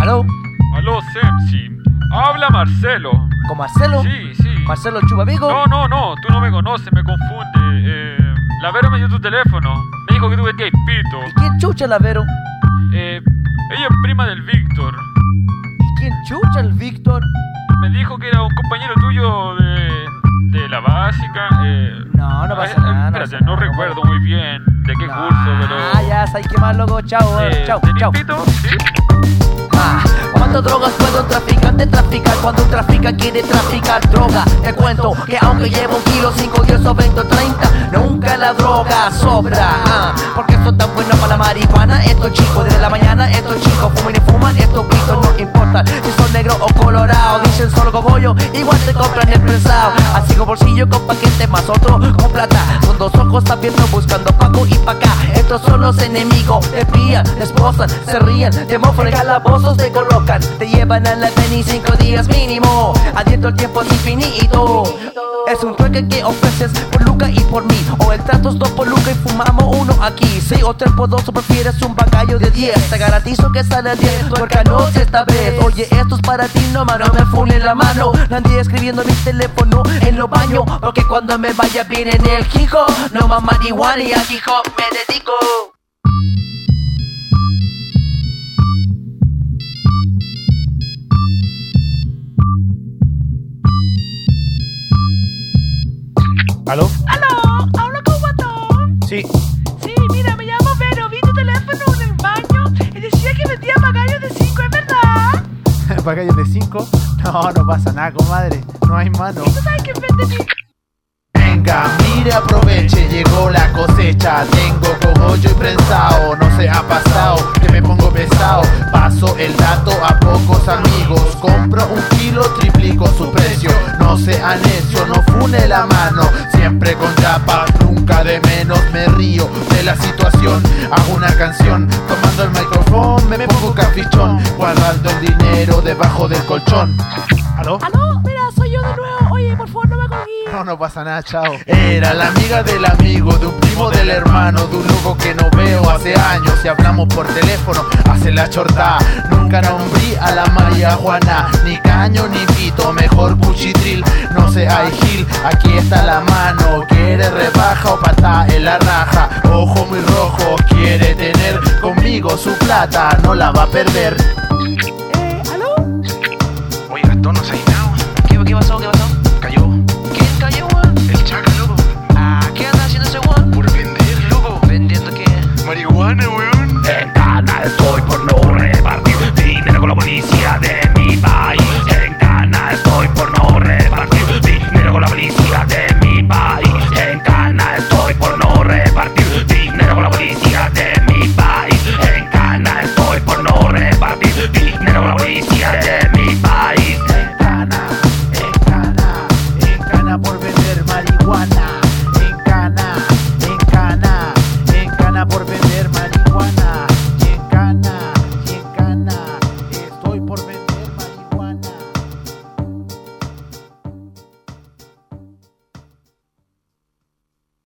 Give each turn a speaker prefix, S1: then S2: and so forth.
S1: ¿Aló?
S2: Aló, Semsi. Habla Marcelo.
S1: ¿Con Marcelo?
S2: Sí, sí.
S1: ¿Marcelo Chubavigo?
S2: No, no, no. Tú no me conoces, me confunde. Eh, la Vero me dio tu teléfono. Me dijo que tú vendías pito.
S1: ¿Y quién chucha la Vero?
S2: Eh, ella es prima del Víctor.
S1: ¿Y quién chucha el Víctor?
S2: Me dijo que era un compañero tuyo de, de la básica. Eh,
S1: No, no pasa
S2: eh,
S1: nada.
S2: Espérate,
S1: pasa
S2: no
S1: nada,
S2: recuerdo muy bien de qué curso, pero.
S1: Ah, ya, sabes qué más, loco. Chao, Eh, chao,
S2: ¿tenés
S1: chao.
S2: pito? Sí.
S1: ¿Cuántas drogas puede un traficante traficar cuando un traficante quiere traficar droga? Te cuento que aunque llevo un kilo, 5, 10 o 20 o 30, nunca la droga sobra. Ah, porque son tan buenos para la marihuana. Estos chicos desde cogollo, igual te compran el prensado. Así con bolsillo con paquete más otro con plata. Con dos ojos abiertos buscando Paco y pa'. Estos son los enemigos, te pillan, te esposan, se ríen, te mofan calabozos, te colocan, te llevan a la penny cinco días mínimo. Adierto el tiempo infinito. Es un trueque que ofreces por Luca y por mí. O el trato es dos por Luca y fumamos uno aquí. Sí, o tres por dos o prefieres un bagallo de 10. Te garantizo que sale a 10 porque no esta vez. Oye, esto es para ti, no mano, me fune la mano. No andé escribiendo mi teléfono en los baños. Porque cuando me vaya bien en el hijo, no más marihuana y al hijo me dedico.
S3: ¿Aló?
S4: ¡Aló! ¿Hablo con Guatón?
S3: Sí.
S4: Sí, mira, me llamo Vero. Vi tu teléfono en el baño y decía que vendía magallos de 5, ¿es verdad?
S3: ¿Pagallos de 5? No, no pasa nada, comadre. No hay mano.
S4: ¿Tú sabes que vende mi...
S5: Venga, mire, aproveche, llegó la cosecha. Tengo cogollo y prensado, no se ha pasado, que me pongo pesado. Paso el dato a pocos amigos. Compro un kilo, triplico su precio. No sea necio, menos. Me río de la situación. Hago una canción, tomando el micrófono, me pongo cafichón. Guardando el dinero debajo del colchón.
S3: ¿Aló?
S4: ¡Aló! Mira, soy yo de nuevo. Oye, por favor, no me colgué.
S3: No, no pasa nada, chao.
S5: Era la amiga del amigo, de un primo del hermano, de un loco que no veo hace años. Y hablamos por teléfono, hace la chorta. Nunca nombré a la María Juana, ni caño ni pito, mejor cuchitril. No sé, hay gil, aquí está la mano. Quiere o patá en la raja. Ojo muy rojo, quiere tener conmigo su plata, no la va a perder.
S4: Eh, ¿aló?
S6: Oye, Gastón, no se.
S1: ¿Qué, qué pasó? ¿Qué pasó?
S6: Cayó.
S1: ¿Quién cayó, weón?
S6: El chaca, loco.
S1: Ah, ¿qué anda haciendo ese weón?
S6: Por vender, loco.
S1: ¿Vendiendo qué?
S6: Marihuana, weón.
S7: En Cana estoy por no